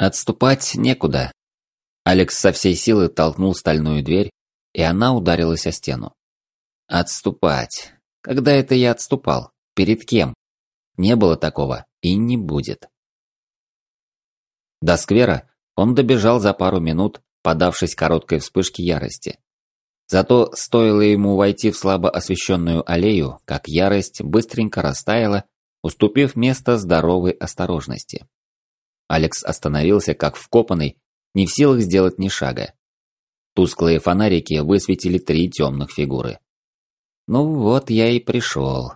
Отступать некуда. Алекс со всей силы толкнул стальную дверь, и она ударилась о стену. Отступать. Когда это я отступал? Перед кем? Не было такого и не будет. До сквера он добежал за пару минут, подавшись короткой вспышке ярости. Зато стоило ему войти в слабо освещенную аллею, как ярость быстренько растаяла, уступив место здоровой осторожности. Алекс остановился как вкопанный, не в силах сделать ни шага. Тусклые фонарики высветили три темных фигуры. Ну вот я и пришел.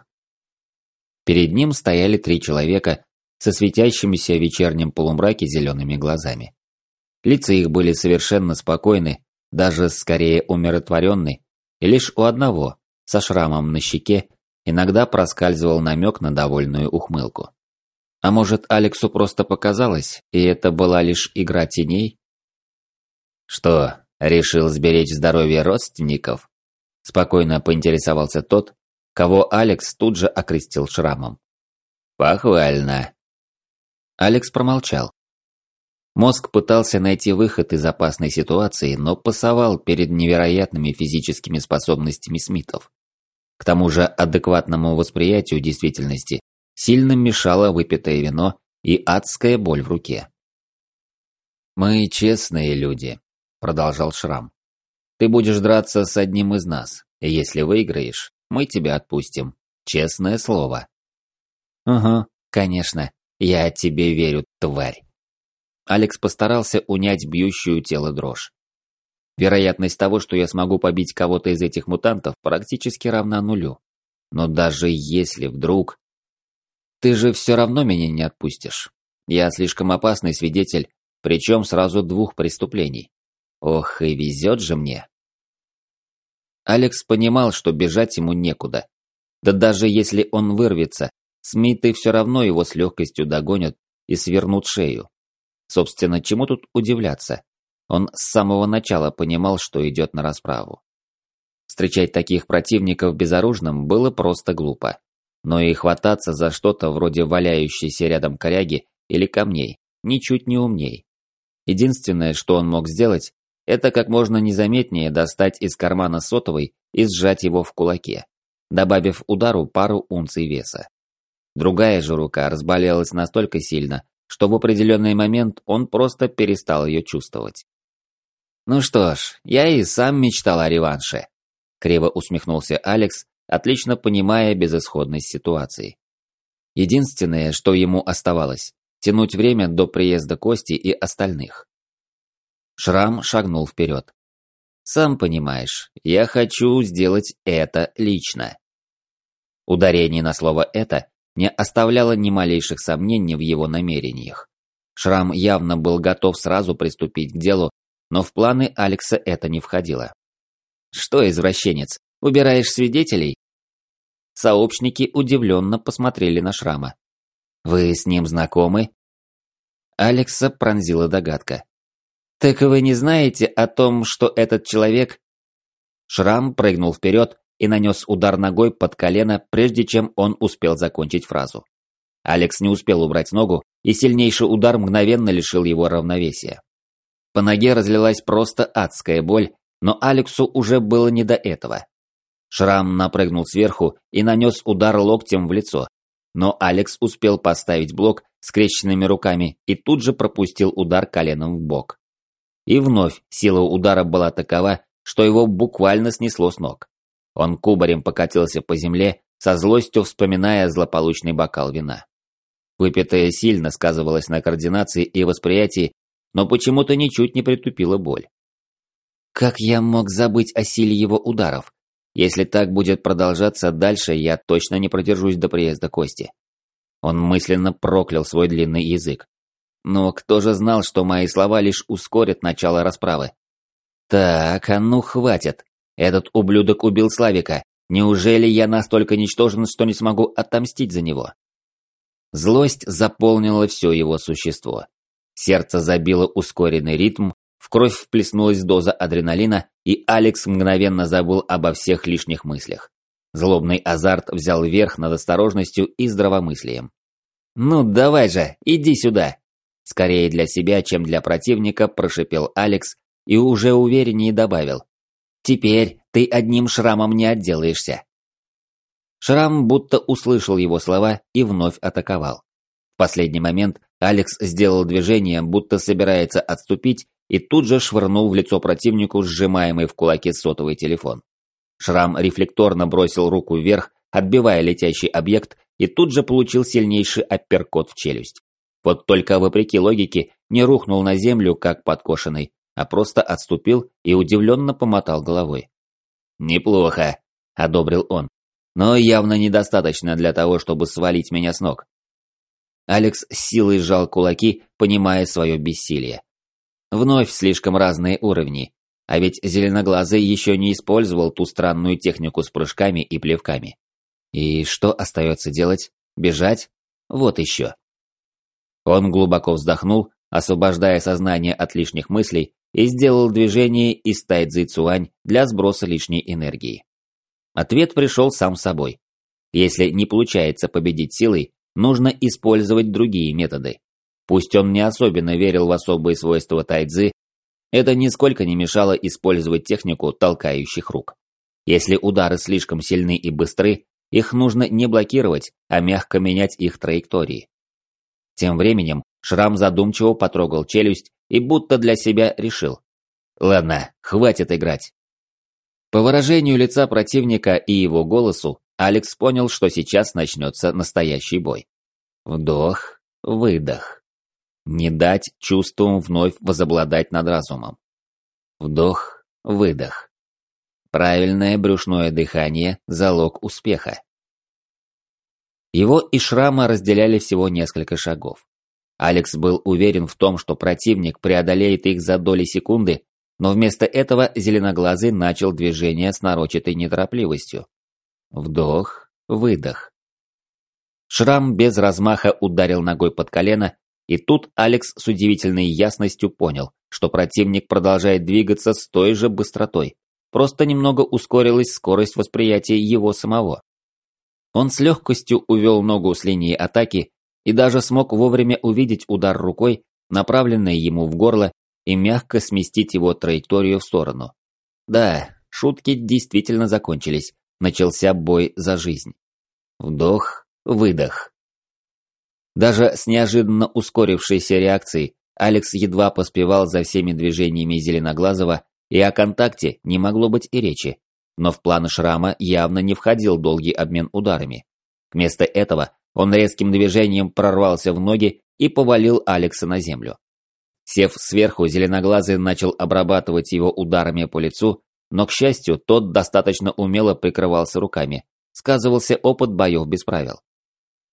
Перед ним стояли три человека со светящимися в вечернем полумраке зелеными глазами. Лица их были совершенно спокойны, даже скорее умиротворенный, и лишь у одного, со шрамом на щеке, иногда проскальзывал намек на довольную ухмылку. А может, Алексу просто показалось, и это была лишь игра теней? Что, решил сберечь здоровье родственников? Спокойно поинтересовался тот, кого Алекс тут же окрестил шрамом. Похвально. Алекс промолчал, Мозг пытался найти выход из опасной ситуации, но пасовал перед невероятными физическими способностями Смитов. К тому же адекватному восприятию действительности сильно мешало выпитое вино и адская боль в руке. «Мы честные люди», – продолжал Шрам. «Ты будешь драться с одним из нас, и если выиграешь, мы тебя отпустим. Честное слово». «Угу, конечно, я тебе верю, тварь». Алекс постарался унять бьющую тело дрожь. Вероятность того, что я смогу побить кого-то из этих мутантов, практически равна нулю. Но даже если вдруг... Ты же все равно меня не отпустишь. Я слишком опасный свидетель, причем сразу двух преступлений. Ох, и везет же мне. Алекс понимал, что бежать ему некуда. Да даже если он вырвется, Смиты все равно его с легкостью догонят и свернут шею. Собственно, чему тут удивляться? Он с самого начала понимал, что идет на расправу. Встречать таких противников безоружным было просто глупо. Но и хвататься за что-то вроде валяющейся рядом коряги или камней ничуть не умней. Единственное, что он мог сделать, это как можно незаметнее достать из кармана сотовый и сжать его в кулаке, добавив удару пару унций веса. Другая же рука разболелась настолько сильно, что в определенный момент он просто перестал ее чувствовать. «Ну что ж, я и сам мечтал о реванше», – криво усмехнулся Алекс, отлично понимая безысходность ситуации. Единственное, что ему оставалось – тянуть время до приезда Кости и остальных. Шрам шагнул вперед. «Сам понимаешь, я хочу сделать это лично». Ударение на слово «это» не оставляло ни малейших сомнений в его намерениях. Шрам явно был готов сразу приступить к делу, но в планы Алекса это не входило. «Что, извращенец, убираешь свидетелей?» Сообщники удивленно посмотрели на Шрама. «Вы с ним знакомы?» Алекса пронзила догадка. «Так вы не знаете о том, что этот человек...» Шрам прыгнул вперед, и нанес удар ногой под колено, прежде чем он успел закончить фразу. Алекс не успел убрать ногу, и сильнейший удар мгновенно лишил его равновесия. По ноге разлилась просто адская боль, но Алексу уже было не до этого. Шрам напрыгнул сверху и нанес удар локтем в лицо, но Алекс успел поставить блок скрещенными руками и тут же пропустил удар коленом в бок. И вновь сила удара была такова, что его буквально снесло с ног. Он кубарем покатился по земле, со злостью вспоминая злополучный бокал вина. Выпитое сильно сказывалось на координации и восприятии, но почему-то ничуть не притупило боль. Как я мог забыть о силе его ударов? Если так будет продолжаться дальше, я точно не продержусь до приезда Кости. Он мысленно проклял свой длинный язык. Но кто же знал, что мои слова лишь ускорят начало расправы? Так, а ну хватит. Этот ублюдок убил Славика. Неужели я настолько ничтожен, что не смогу отомстить за него? Злость заполнила все его существо. Сердце забило ускоренный ритм, кровь вплеснулась доза адреналина, и Алекс мгновенно забыл обо всех лишних мыслях. Злобный азарт взял верх над осторожностью и здравомыслием. «Ну давай же, иди сюда!» скорее для себя, чем для противника, прошипел Алекс и уже увереннее добавил. «Теперь ты одним шрамом не отделаешься». Шрам будто услышал его слова и вновь атаковал. В последний момент Алекс сделал движение, будто собирается отступить, и тут же швырнул в лицо противнику сжимаемый в кулаке сотовый телефон. Шрам рефлекторно бросил руку вверх, отбивая летящий объект, и тут же получил сильнейший апперкот в челюсть. Вот только вопреки логике не рухнул на землю, как подкошенный, а просто отступил и удивленно помотал головой. «Неплохо», – одобрил он, – «но явно недостаточно для того, чтобы свалить меня с ног». Алекс с силой сжал кулаки, понимая свое бессилие. Вновь слишком разные уровни, а ведь Зеленоглазый еще не использовал ту странную технику с прыжками и плевками. И что остается делать? Бежать? Вот еще. Он глубоко вздохнул, освобождая сознание от лишних мыслей, и сделал движение из тайцзи цуань для сброса лишней энергии. Ответ пришел сам собой. Если не получается победить силой, нужно использовать другие методы. Пусть он не особенно верил в особые свойства тайцзи, это нисколько не мешало использовать технику толкающих рук. Если удары слишком сильны и быстры, их нужно не блокировать, а мягко менять их траектории. Тем временем Шрам задумчиво потрогал челюсть и будто для себя решил. Ладно, хватит играть. По выражению лица противника и его голосу, Алекс понял, что сейчас начнется настоящий бой. Вдох, выдох. Не дать чувствам вновь возобладать над разумом. Вдох, выдох. Правильное брюшное дыхание – залог успеха. Его и Шрама разделяли всего несколько шагов. Алекс был уверен в том, что противник преодолеет их за доли секунды, но вместо этого Зеленоглазый начал движение с нарочатой неторопливостью. Вдох, выдох. Шрам без размаха ударил ногой под колено, и тут Алекс с удивительной ясностью понял, что противник продолжает двигаться с той же быстротой, просто немного ускорилась скорость восприятия его самого. Он с легкостью увел ногу с линии атаки и даже смог вовремя увидеть удар рукой, направленный ему в горло, и мягко сместить его траекторию в сторону. Да, шутки действительно закончились, начался бой за жизнь. Вдох, выдох. Даже с неожиданно ускорившейся реакцией Алекс едва поспевал за всеми движениями Зеленоглазого и о контакте не могло быть и речи, но в планы Шрама явно не входил долгий обмен ударами. Вместо этого он резким движением прорвался в ноги и повалил Алекса на землю. Сев сверху, зеленоглазый начал обрабатывать его ударами по лицу, но, к счастью, тот достаточно умело прикрывался руками. Сказывался опыт боев без правил.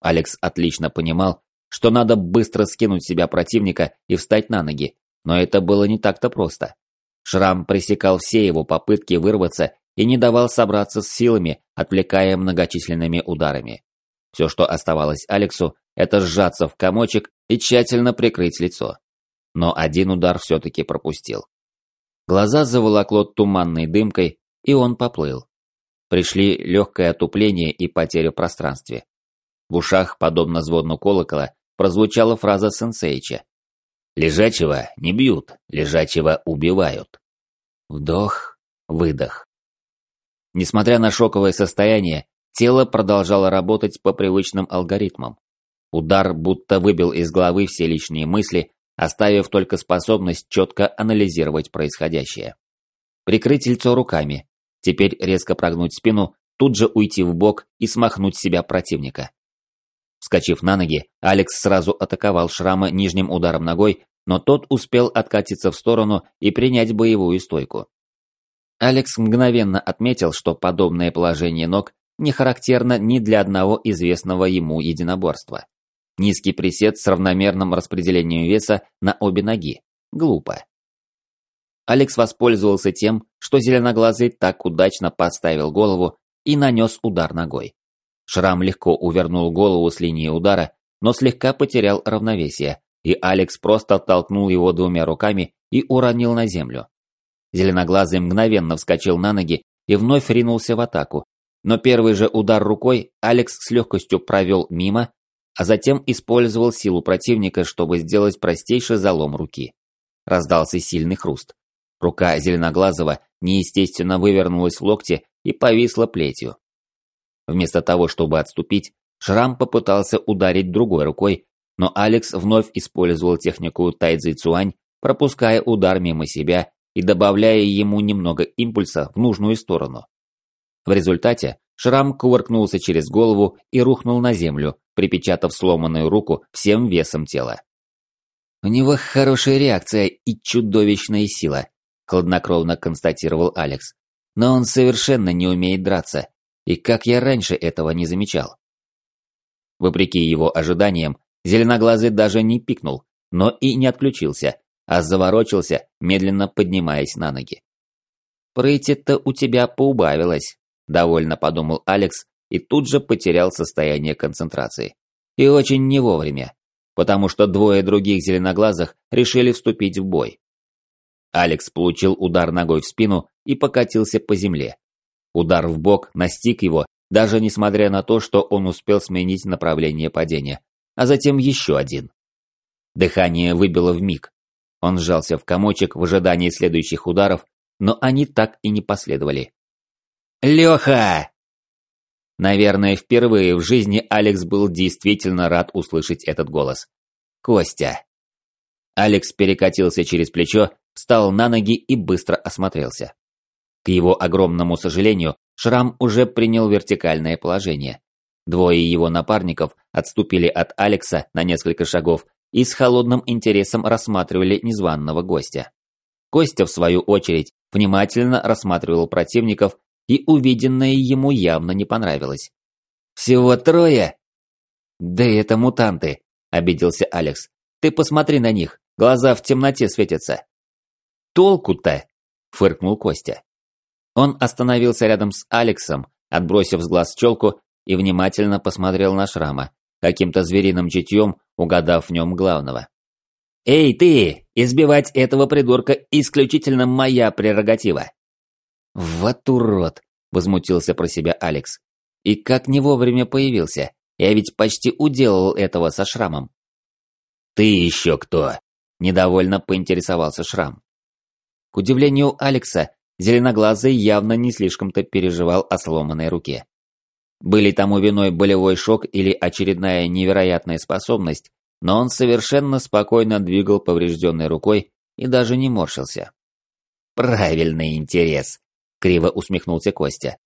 Алекс отлично понимал, что надо быстро скинуть себя противника и встать на ноги, но это было не так-то просто. Шрам пресекал все его попытки вырваться и не давал собраться с силами, отвлекая многочисленными ударами. Все, что оставалось Алексу, это сжаться в комочек и тщательно прикрыть лицо. Но один удар все-таки пропустил. Глаза заволокло туманной дымкой, и он поплыл. Пришли легкое отупление и потеря в пространстве. В ушах, подобно звону колокола, прозвучала фраза сенсейча. Лежачего не бьют, лежачего убивают. Вдох, выдох. Несмотря на шоковое состояние, тело продолжало работать по привычным алгоритмам. Удар будто выбил из головы все лишние мысли, оставив только способность четко анализировать происходящее. Прикрыть лицо руками, теперь резко прогнуть спину, тут же уйти в бок и смахнуть себя противника. Вскочив на ноги, Алекс сразу атаковал Шрама нижним ударом ногой, но тот успел откатиться в сторону и принять боевую стойку. Алекс мгновенно отметил, что подобное положение ног не характерно ни для одного известного ему единоборства. Низкий присед с равномерным распределением веса на обе ноги. Глупо. Алекс воспользовался тем, что зеленоглазый так удачно подставил голову и нанес удар ногой. Шрам легко увернул голову с линии удара, но слегка потерял равновесие, и Алекс просто оттолкнул его двумя руками и уронил на землю. Зеленоглазый мгновенно вскочил на ноги и вновь ринулся в атаку, но первый же удар рукой Алекс с легкостью провел мимо, а затем использовал силу противника, чтобы сделать простейший залом руки. Раздался сильный хруст. Рука Зеленоглазого неестественно вывернулась в локте и повисла плетью. Вместо того, чтобы отступить, Шрам попытался ударить другой рукой, но Алекс вновь использовал технику Тайцзи Цуань, пропуская удар мимо себя и добавляя ему немного импульса в нужную сторону. В результате Шрам кувыркнулся через голову и рухнул на землю, припечатав сломанную руку всем весом тела. «У него хорошая реакция и чудовищная сила», – хладнокровно констатировал Алекс. «Но он совершенно не умеет драться, и как я раньше этого не замечал». Вопреки его ожиданиям, Зеленоглазый даже не пикнул, но и не отключился, а заворочился, медленно поднимаясь на ноги. «Прыти-то у тебя поубавилось», – довольно подумал Алекс и тут же потерял состояние концентрации. И очень не вовремя, потому что двое других зеленоглазых решили вступить в бой. Алекс получил удар ногой в спину и покатился по земле. Удар в бок настиг его, даже несмотря на то, что он успел сменить направление падения, а затем еще один. Дыхание выбило в миг. Он сжался в комочек в ожидании следующих ударов, но они так и не последовали. «Леха!» Наверное, впервые в жизни Алекс был действительно рад услышать этот голос. «Костя!» Алекс перекатился через плечо, встал на ноги и быстро осмотрелся. К его огромному сожалению, Шрам уже принял вертикальное положение. Двое его напарников отступили от Алекса на несколько шагов и с холодным интересом рассматривали незваного гостя. Костя, в свою очередь, внимательно рассматривал противников, и увиденное ему явно не понравилось. «Всего трое?» «Да это мутанты», – обиделся Алекс. «Ты посмотри на них, глаза в темноте светятся». «Толку-то?» – фыркнул Костя. Он остановился рядом с Алексом, отбросив с глаз челку и внимательно посмотрел на шрама, каким-то звериным чутьем угадав в нем главного. «Эй, ты! Избивать этого придурка исключительно моя прерогатива!» «Вот урод!» – возмутился про себя Алекс. «И как не вовремя появился? Я ведь почти уделал этого со шрамом». «Ты еще кто?» – недовольно поинтересовался шрам. К удивлению Алекса, зеленоглазый явно не слишком-то переживал о сломанной руке. Были тому виной болевой шок или очередная невероятная способность, но он совершенно спокойно двигал поврежденной рукой и даже не морщился. «Правильный интерес», — криво усмехнулся Костя.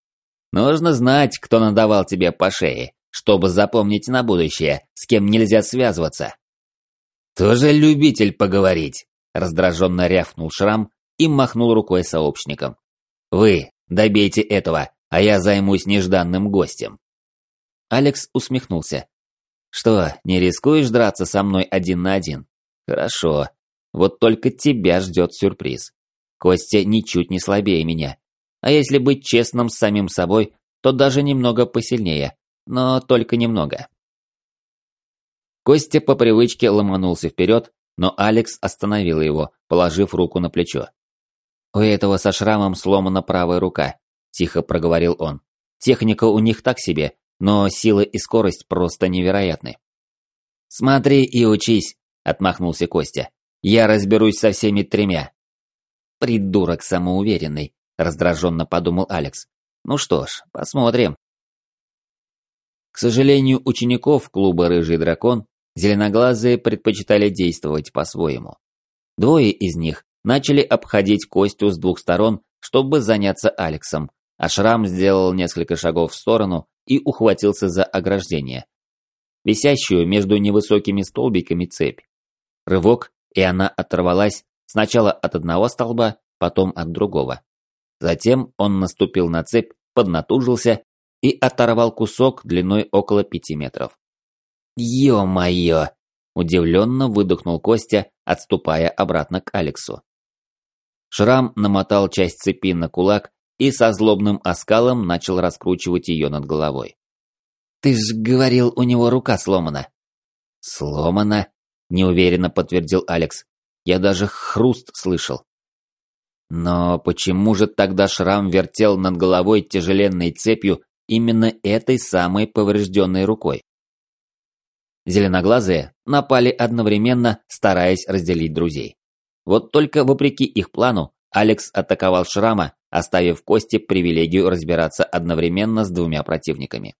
«Нужно знать, кто надавал тебе по шее, чтобы запомнить на будущее, с кем нельзя связываться». «Тоже любитель поговорить», — раздраженно рявкнул Шрам и махнул рукой сообщникам. «Вы, добейте этого, а я займусь нежданным гостем. Алекс усмехнулся. Что, не рискуешь драться со мной один на один? Хорошо. Вот только тебя ждет сюрприз. Костя ничуть не слабее меня. А если быть честным с самим собой, то даже немного посильнее. Но только немного. Костя по привычке ломанулся вперед, но Алекс остановил его, положив руку на плечо. У этого со шрамом сломана правая рука тихо проговорил он. Техника у них так себе, но сила и скорость просто невероятны. Смотри и учись, отмахнулся Костя. Я разберусь со всеми тремя. Придурок самоуверенный, раздраженно подумал Алекс. Ну что ж, посмотрим. К сожалению, учеников клуба «Рыжий дракон» зеленоглазые предпочитали действовать по-своему. Двое из них начали обходить Костю с двух сторон, чтобы заняться Алексом, а Шрам сделал несколько шагов в сторону и ухватился за ограждение. Висящую между невысокими столбиками цепь. Рывок, и она оторвалась сначала от одного столба, потом от другого. Затем он наступил на цепь, поднатужился и оторвал кусок длиной около пяти метров. «Ё-моё!» – удивленно выдохнул Костя, отступая обратно к Алексу. Шрам намотал часть цепи на кулак и со злобным оскалом начал раскручивать ее над головой. «Ты ж говорил, у него рука сломана». «Сломана?» – неуверенно подтвердил Алекс. «Я даже хруст слышал». Но почему же тогда шрам вертел над головой тяжеленной цепью именно этой самой поврежденной рукой? Зеленоглазые напали одновременно, стараясь разделить друзей. Вот только вопреки их плану, Алекс атаковал Шрама, оставив Кости привилегию разбираться одновременно с двумя противниками.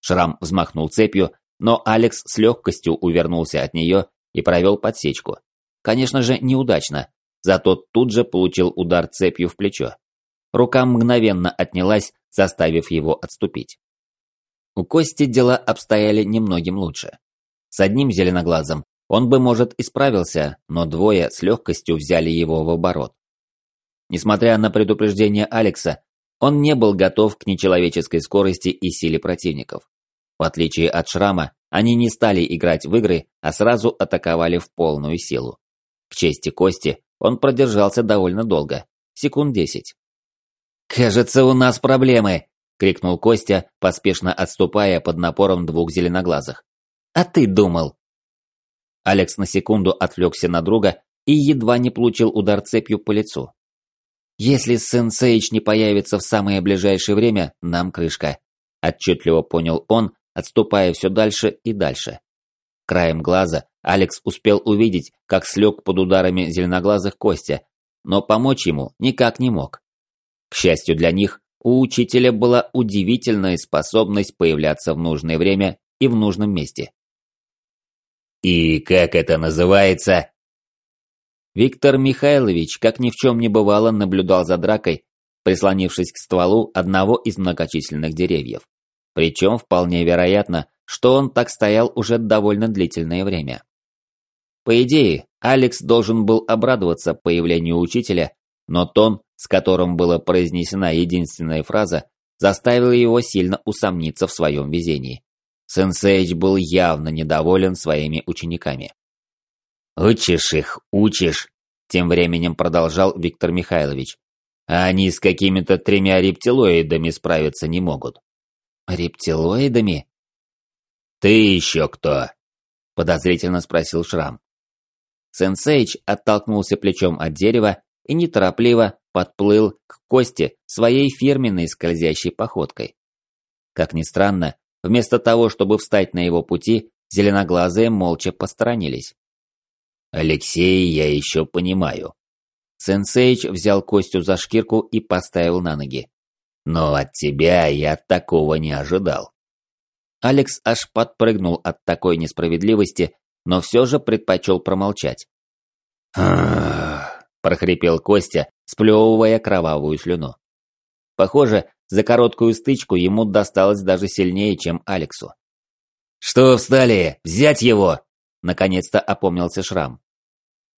Шрам взмахнул цепью, но Алекс с легкостью увернулся от нее и провел подсечку. Конечно же, неудачно, зато тут же получил удар цепью в плечо. Рука мгновенно отнялась, заставив его отступить. У Кости дела обстояли немногим лучше. С одним зеленоглазом он бы, может, и справился, но двое с легкостью взяли его в оборот. Несмотря на предупреждение Алекса, он не был готов к нечеловеческой скорости и силе противников. В отличие от Шрама, они не стали играть в игры, а сразу атаковали в полную силу. К чести Кости, он продержался довольно долго, секунд десять. «Кажется, у нас проблемы!» – крикнул Костя, поспешно отступая под напором двух зеленоглазых. «А ты думал?» Алекс на секунду отвлекся на друга и едва не получил удар цепью по лицу. «Если сын Сейч не появится в самое ближайшее время, нам крышка», – отчетливо понял он, отступая все дальше и дальше. Краем глаза Алекс успел увидеть, как слег под ударами зеленоглазых Костя, но помочь ему никак не мог. К счастью для них, у учителя была удивительная способность появляться в нужное время и в нужном месте. «И как это называется?» Виктор Михайлович, как ни в чем не бывало, наблюдал за дракой, прислонившись к стволу одного из многочисленных деревьев. Причем вполне вероятно, что он так стоял уже довольно длительное время. По идее, Алекс должен был обрадоваться появлению учителя, но тон, с которым была произнесена единственная фраза, заставил его сильно усомниться в своем везении. Сенсейч был явно недоволен своими учениками. «Учишь их, учишь», – тем временем продолжал Виктор Михайлович. «А они с какими-то тремя рептилоидами справиться не могут». «Рептилоидами?» «Ты еще кто?» – подозрительно спросил Шрам. Сенсейч оттолкнулся плечом от дерева и неторопливо подплыл к Косте своей фирменной скользящей походкой. Как ни странно, вместо того, чтобы встать на его пути, зеленоглазые молча посторонились. «Алексей, я еще понимаю». Сенсейч взял Костю за шкирку и поставил на ноги. Но от тебя я такого не ожидал. Алекс аж подпрыгнул от такой несправедливости, но все же предпочел промолчать. прохрипел Костя, сплевывая кровавую слюну. Похоже, за короткую стычку ему досталось даже сильнее, чем Алексу. «Что встали? Взять его!» Наконец-то опомнился Шрам.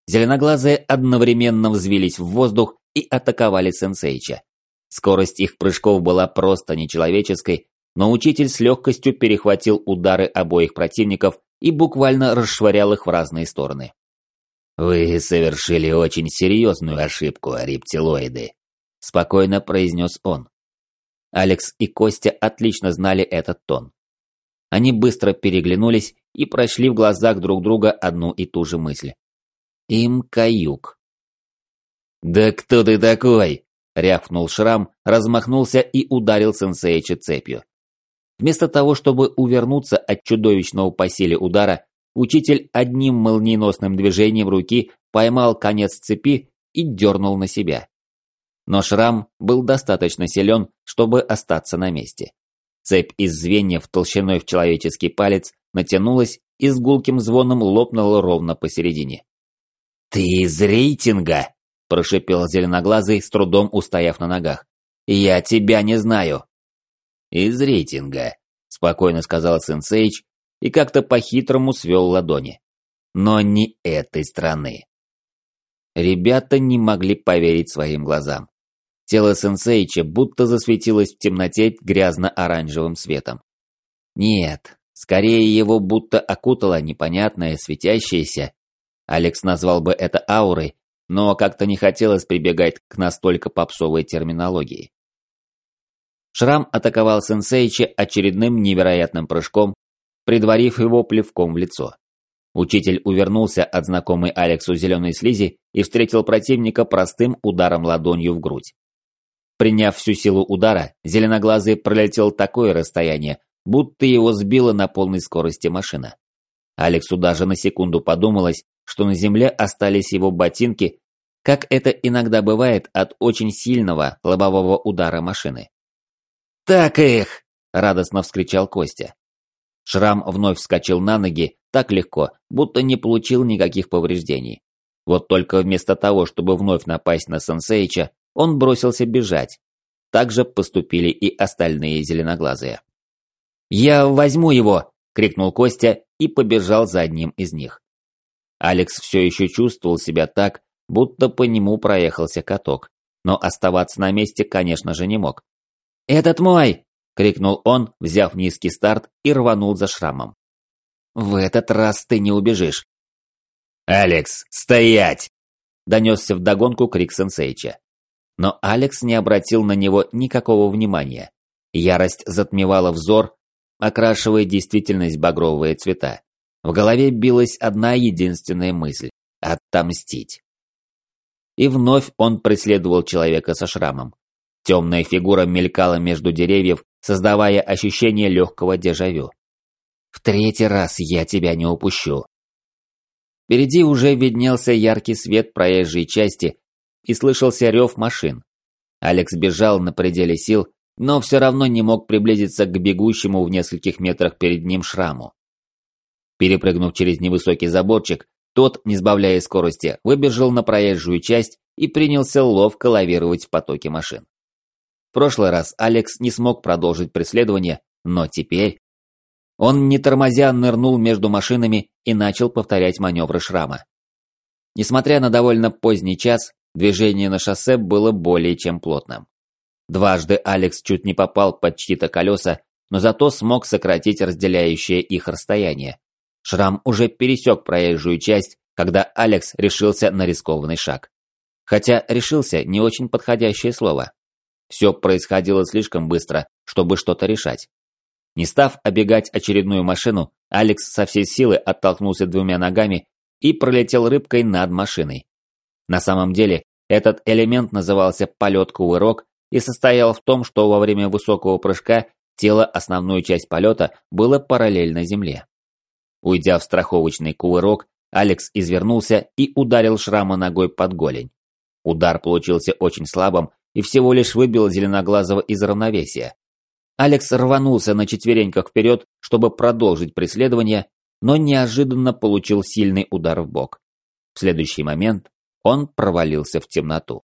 Зеленоглазые одновременно взвились в воздух и атаковали Сенсейча. Скорость их прыжков была просто нечеловеческой, но учитель с легкостью перехватил удары обоих противников и буквально расшвырял их в разные стороны. «Вы совершили очень серьезную ошибку, рептилоиды», – спокойно произнес он. Алекс и Костя отлично знали этот тон. Они быстро переглянулись и прошли в глазах друг друга одну и ту же мысль. Им каюк. «Да кто ты такой?» рявкнул Шрам, размахнулся и ударил сенсеича цепью. Вместо того, чтобы увернуться от чудовищного по силе удара, учитель одним молниеносным движением руки поймал конец цепи и дернул на себя. Но Шрам был достаточно силен, чтобы остаться на месте. Цепь из звеньев толщиной в человеческий палец натянулась и с гулким звоном лопнула ровно посередине. «Ты из рейтинга!» – прошипел зеленоглазый, с трудом устояв на ногах. «Я тебя не знаю!» «Из рейтинга», – спокойно сказал Сенсейч и как-то по-хитрому свел ладони. «Но не этой страны». Ребята не могли поверить своим глазам. Тело Сенсейча будто засветилось в темноте грязно-оранжевым светом. Нет, скорее его будто окутало непонятное, светящееся. Алекс назвал бы это аурой, но как-то не хотелось прибегать к настолько попсовой терминологии. Шрам атаковал сенсейча очередным невероятным прыжком, предварив его плевком в лицо. Учитель увернулся от знакомой Алексу зеленой слизи и встретил противника простым ударом ладонью в грудь. Приняв всю силу удара, зеленоглазый пролетел такое расстояние, будто его сбила на полной скорости машина. Алексу даже на секунду подумалось, что на земле остались его ботинки, как это иногда бывает от очень сильного лобового удара машины. «Так их!» – радостно вскричал Костя. Шрам вновь вскочил на ноги так легко, будто не получил никаких повреждений. Вот только вместо того, чтобы вновь напасть на Сенсеича, он бросился бежать. Так же поступили и остальные зеленоглазые. «Я возьму его!» – крикнул Костя и побежал за одним из них. Алекс все еще чувствовал себя так, будто по нему проехался каток, но оставаться на месте, конечно же, не мог. «Этот мой!» – крикнул он, взяв низкий старт и рванул за шрамом. «В этот раз ты не убежишь». «Алекс, стоять!» – донесся вдогонку крик сенсейча. Но Алекс не обратил на него никакого внимания. Ярость затмевала взор, окрашивая действительность багровые цвета. В голове билась одна единственная мысль – отомстить. И вновь он преследовал человека со шрамом. Темная фигура мелькала между деревьев, создавая ощущение легкого дежавю. «В третий раз я тебя не упущу». Впереди уже виднелся яркий свет проезжей части и слышался рев машин. Алекс бежал на пределе сил, но все равно не мог приблизиться к бегущему в нескольких метрах перед ним шраму. Перепрыгнув через невысокий заборчик, тот, не сбавляя скорости, выбежал на проезжую часть и принялся ловко лавировать в потоке машин. В прошлый раз Алекс не смог продолжить преследование, но теперь... Он, не тормозя, нырнул между машинами и начал повторять маневры шрама. Несмотря на довольно поздний час, движение на шоссе было более чем плотным. Дважды Алекс чуть не попал под чьи-то колеса, но зато смог сократить разделяющее их расстояние. Шрам уже пересек проезжую часть, когда Алекс решился на рискованный шаг. Хотя решился не очень подходящее слово. Все происходило слишком быстро, чтобы что-то решать. Не став обегать очередную машину, Алекс со всей силы оттолкнулся двумя ногами и пролетел рыбкой над машиной. На самом деле, этот элемент назывался полет-кувырок и состоял в том, что во время высокого прыжка тело основную часть полета было параллельно земле. Уйдя в страховочный кувырок, Алекс извернулся и ударил шрама ногой под голень. Удар получился очень слабым и всего лишь выбил зеленоглазого из равновесия. Алекс рванулся на четвереньках вперед, чтобы продолжить преследование, но неожиданно получил сильный удар в бок. В следующий момент он провалился в темноту.